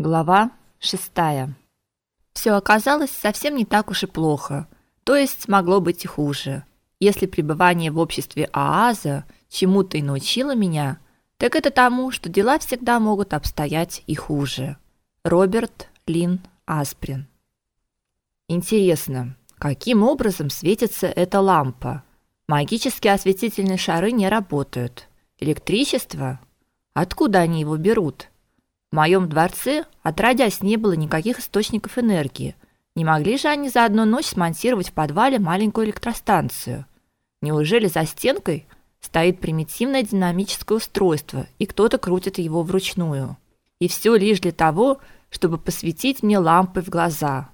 Глава шестая. Все оказалось совсем не так уж и плохо. То есть могло быть и хуже. Если пребывание в обществе Ааза чему-то и научило меня, так это тому, что дела всегда могут обстоять и хуже. Роберт Лин Асприн. Интересно, каким образом светится эта лампа? Магические осветительные шары не работают. Электричество? Откуда они его берут? В моем дворце отродясь не было никаких источников энергии. Не могли же они за одну ночь смонтировать в подвале маленькую электростанцию? Неужели за стенкой стоит примитивное динамическое устройство, и кто-то крутит его вручную? И все лишь для того, чтобы посветить мне лампой в глаза.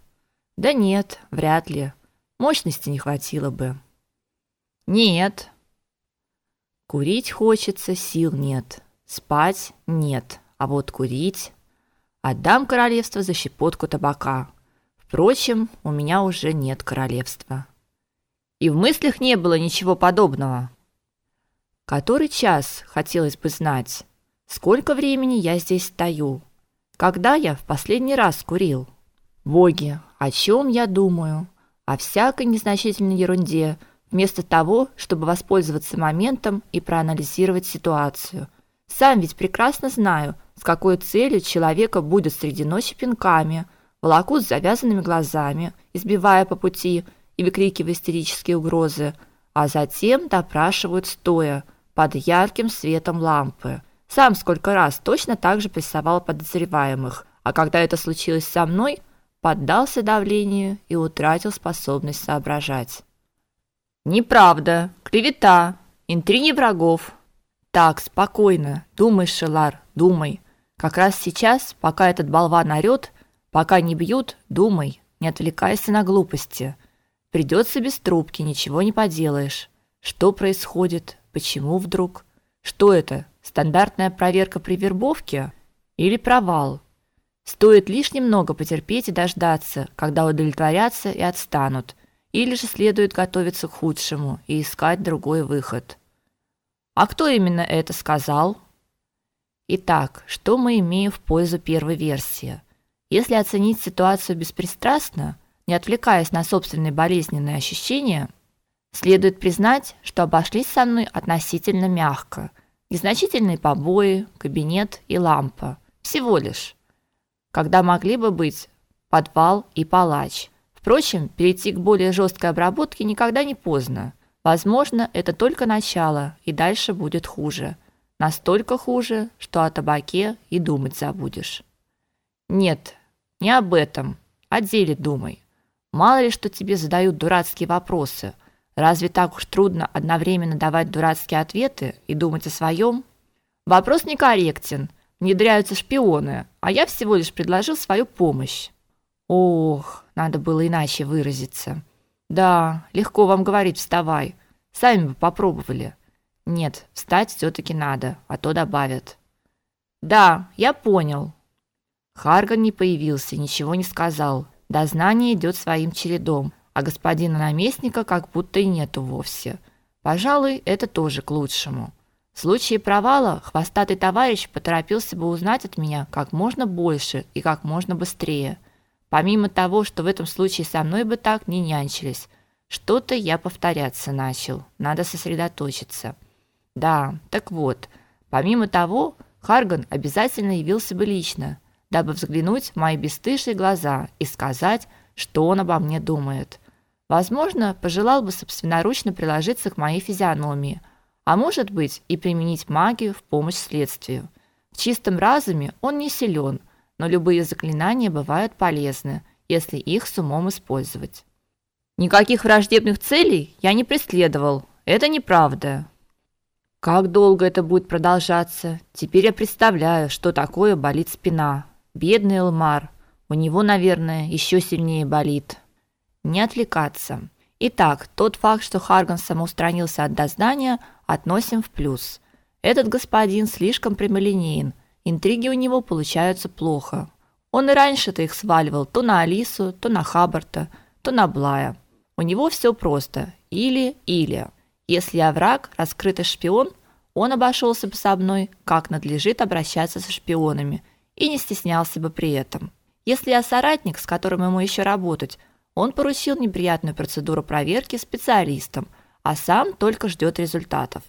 Да нет, вряд ли. Мощности не хватило бы. Нет. Курить хочется, сил нет. Спать нет. А вот курить отдам королевство за щепотку табака. Впрочем, у меня уже нет королевства. И в мыслях не было ничего подобного. Который час, хотелось бы знать. Сколько времени я здесь стою? Когда я в последний раз курил? Боги, о чем я думаю? О всякой незначительной ерунде, вместо того, чтобы воспользоваться моментом и проанализировать ситуацию. Сам ведь прекрасно знаю, с какой целью человека будет среди ночи пинками, волокут с завязанными глазами, избивая по пути и выкрикивая истерические угрозы, а затем допрашивают стоя под ярким светом лампы. Сам сколько раз точно так же прессовал подозреваемых, а когда это случилось со мной, поддался давлению и утратил способность соображать. Неправда, клевета, интриги врагов. Так, спокойно, думай, Шелар, думай. Как раз сейчас, пока этот болван орёт, пока не бьют, думай, не отвлекайся на глупости. Придется без трубки, ничего не поделаешь. Что происходит? Почему вдруг? Что это? Стандартная проверка при вербовке или провал? Стоит лишь немного потерпеть и дождаться, когда удовлетворятся и отстанут, или же следует готовиться к худшему и искать другой выход. А кто именно это сказал? Итак, что мы имеем в пользу первой версии? Если оценить ситуацию беспристрастно, не отвлекаясь на собственные болезненные ощущения, следует признать, что обошлись со мной относительно мягко. Незначительные побои, кабинет и лампа. Всего лишь. Когда могли бы быть подвал и палач. Впрочем, перейти к более жесткой обработке никогда не поздно. Возможно, это только начало, и дальше будет хуже. Настолько хуже, что о табаке и думать забудешь. Нет, не об этом. О деле думай. Мало ли что тебе задают дурацкие вопросы. Разве так уж трудно одновременно давать дурацкие ответы и думать о своем? Вопрос некорректен. Внедряются шпионы, а я всего лишь предложил свою помощь. Ох, надо было иначе выразиться. Да, легко вам говорить вставай. Сами бы попробовали. Нет, встать все таки надо, а то добавят. Да, я понял. Харган не появился, ничего не сказал. Дознание идет своим чередом, а господина наместника как будто и нету вовсе. Пожалуй, это тоже к лучшему. В случае провала хвостатый товарищ поторопился бы узнать от меня как можно больше и как можно быстрее. Помимо того, что в этом случае со мной бы так не нянчились, что-то я повторяться начал. Надо сосредоточиться. Да, так вот, помимо того, Харган обязательно явился бы лично, дабы взглянуть в мои бесстыжие глаза и сказать, что он обо мне думает. Возможно, пожелал бы собственноручно приложиться к моей физиономии, а может быть, и применить магию в помощь следствию. В чистом разуме он не силен, но любые заклинания бывают полезны, если их с умом использовать. Никаких враждебных целей я не преследовал. Это неправда. Как долго это будет продолжаться? Теперь я представляю, что такое болит спина. Бедный Элмар. У него, наверное, еще сильнее болит. Не отвлекаться. Итак, тот факт, что Харган самоустранился от дознания, относим в плюс. Этот господин слишком прямолинеен. Интриги у него получаются плохо. Он и раньше-то их сваливал то на Алису, то на Хабарта, то на Блая. У него все просто: или-или. Если я враг, раскрытый шпион, он обошелся бы со мной, как надлежит обращаться со шпионами, и не стеснялся бы при этом. Если я соратник, с которым ему еще работать, он поручил неприятную процедуру проверки специалистам, а сам только ждет результатов,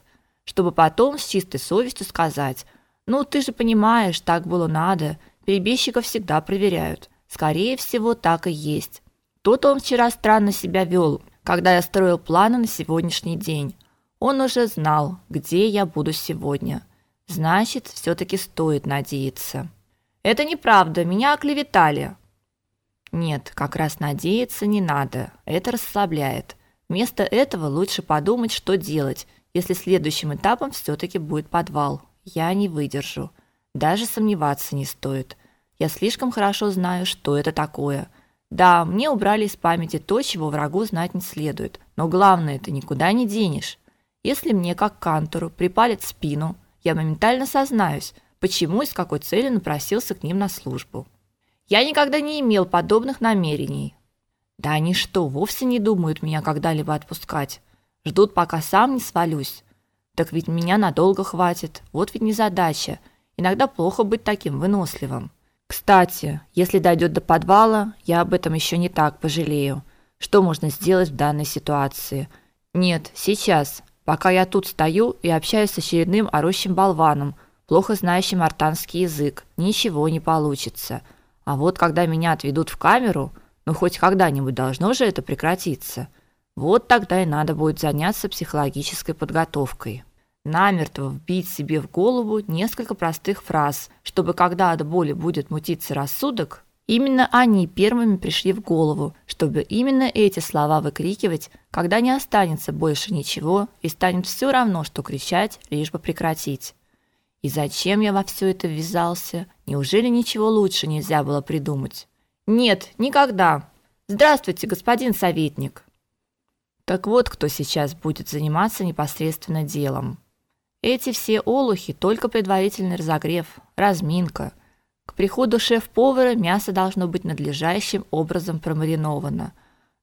чтобы потом с чистой совестью сказать: "Ну, ты же понимаешь, так было надо, перебежчиков всегда проверяют". Скорее всего, так и есть. Тот он вчера странно себя вел, когда я строил планы на сегодняшний день. Он уже знал, где я буду сегодня. Значит, все таки стоит надеяться. Это неправда, меня оклеветали. Нет, как раз надеяться не надо. Это расслабляет. Вместо этого лучше подумать, что делать, если следующим этапом все таки будет подвал. Я не выдержу. Даже сомневаться не стоит. Я слишком хорошо знаю, что это такое. Да, мне убрали из памяти то, чего врагу знать не следует. Но главное, это никуда не денешь. Если мне, как кантору, припалит спину, я моментально сознаюсь, почему и с какой целью напросился к ним на службу. Я никогда не имел подобных намерений. Да они что, вовсе не думают меня когда-либо отпускать. Ждут, пока сам не свалюсь. Так ведь меня надолго хватит. Вот ведь незадача. Иногда плохо быть таким выносливым. Кстати, если дойдет до подвала, я об этом еще не так пожалею. Что можно сделать в данной ситуации? Нет, сейчас, пока я тут стою и общаюсь с очередным орущим болваном, плохо знающим артанский язык, ничего не получится. А вот когда меня отведут в камеру, ну хоть когда-нибудь должно же это прекратиться. Вот тогда и надо будет заняться психологической подготовкой намертво вбить себе в голову несколько простых фраз, чтобы когда от боли будет мутиться рассудок, именно они первыми пришли в голову, чтобы именно эти слова выкрикивать, когда не останется больше ничего и станет все равно, что кричать, лишь бы прекратить. И зачем я во все это ввязался? Неужели ничего лучше нельзя было придумать? Нет, никогда. Здравствуйте, господин советник. Так вот, кто сейчас будет заниматься непосредственно делом. Эти все олухи только предварительный разогрев, разминка. К приходу шеф-повара мясо должно быть надлежащим образом промариновано.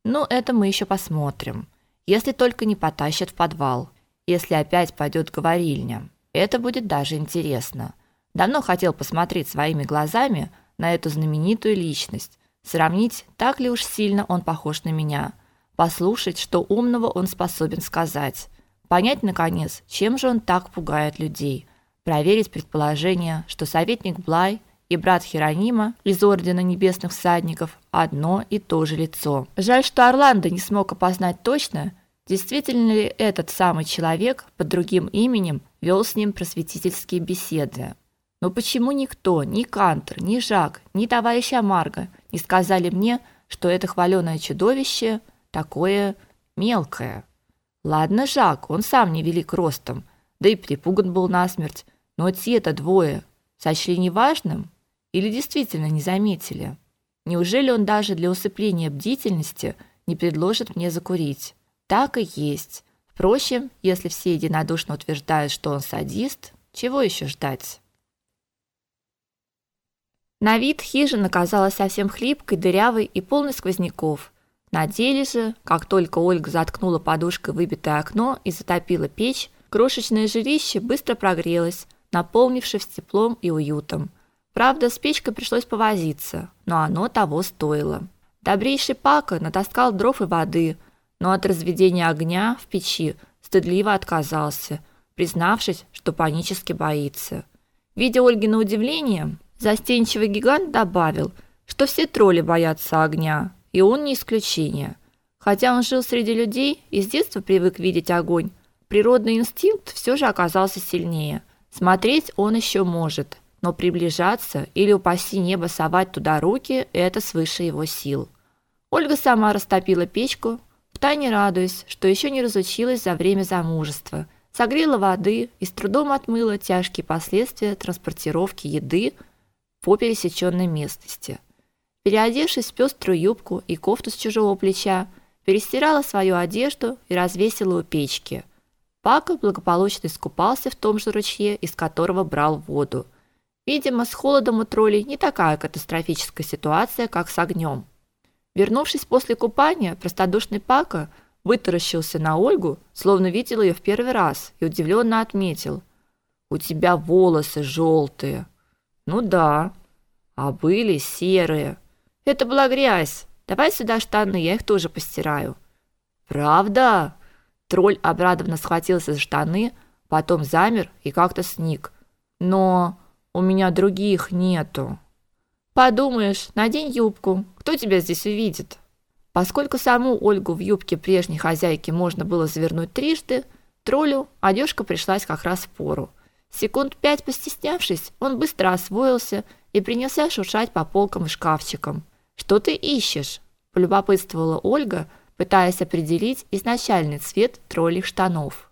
Но это мы еще посмотрим. Если только не потащат в подвал. Если опять пойдет говорильня. Это будет даже интересно. Давно хотел посмотреть своими глазами на эту знаменитую личность, сравнить, так ли уж сильно он похож на меня, послушать, что умного он способен сказать понять наконец, чем же он так пугает людей, проверить предположение, что советник Блай и брат Херонима из ордена небесных всадников одно и то же лицо. Жаль, что Орландо не смог опознать точно, действительно ли этот самый человек под другим именем вел с ним просветительские беседы. Но почему никто, ни Кантер, ни Жак, ни товарищ Амарго не сказали мне, что это хваленое чудовище такое мелкое? Ладно, Жак, он сам не велик ростом, да и припуган был насмерть, но те-то двое сочли неважным или действительно не заметили? Неужели он даже для усыпления бдительности не предложит мне закурить? Так и есть. Впрочем, если все единодушно утверждают, что он садист, чего еще ждать? На вид хижина казалась совсем хлипкой, дырявой и полной сквозняков. На деле же, как только Ольга заткнула подушкой выбитое окно и затопила печь, крошечное жилище быстро прогрелось, наполнившись теплом и уютом. Правда, с печкой пришлось повозиться, но оно того стоило. Добрейший Пака натаскал дров и воды, но от разведения огня в печи стыдливо отказался, признавшись, что панически боится. Видя Ольгино удивление, застенчивый гигант добавил, что все тролли боятся огня, и он не исключение. Хотя он жил среди людей и с детства привык видеть огонь, природный инстинкт все же оказался сильнее. Смотреть он еще может, но приближаться или упаси небо совать туда руки это свыше его сил. Ольга сама растопила печку, втайне радуясь, что еще не разучилась за время замужества. Согрела воды и с трудом отмыла тяжкие последствия транспортировки еды по пересеченной местности. Переодевшись в пеструю юбку и кофту с чужого плеча, перестирала свою одежду и развесила у печки. Пака благополучно искупался в том же ручье, из которого брал воду. Видимо, с холодом у троллей не такая катастрофическая ситуация, как с огнем. Вернувшись после купания, простодушный Пака вытаращился на Ольгу, словно видел ее в первый раз, и удивленно отметил: "У тебя волосы желтые». "Ну да", А были серые. Это была грязь. Давай сюда штаны, я их тоже постираю. Правда? Тролль обрадованно схватился за штаны, потом замер и как-то сник. Но у меня других нету. Подумаешь, надень юбку. Кто тебя здесь увидит? Поскольку саму Ольгу в юбке прежней хозяйки можно было завернуть трижды, троллю одежка пришлась как раз в пору. Секунд пять постеснявшись, он быстро освоился и принялся шуршать по полкам и шкафчикам. Что ты ищешь? полюбопытствовала Ольга, пытаясь определить изначальный цвет троллих штанов.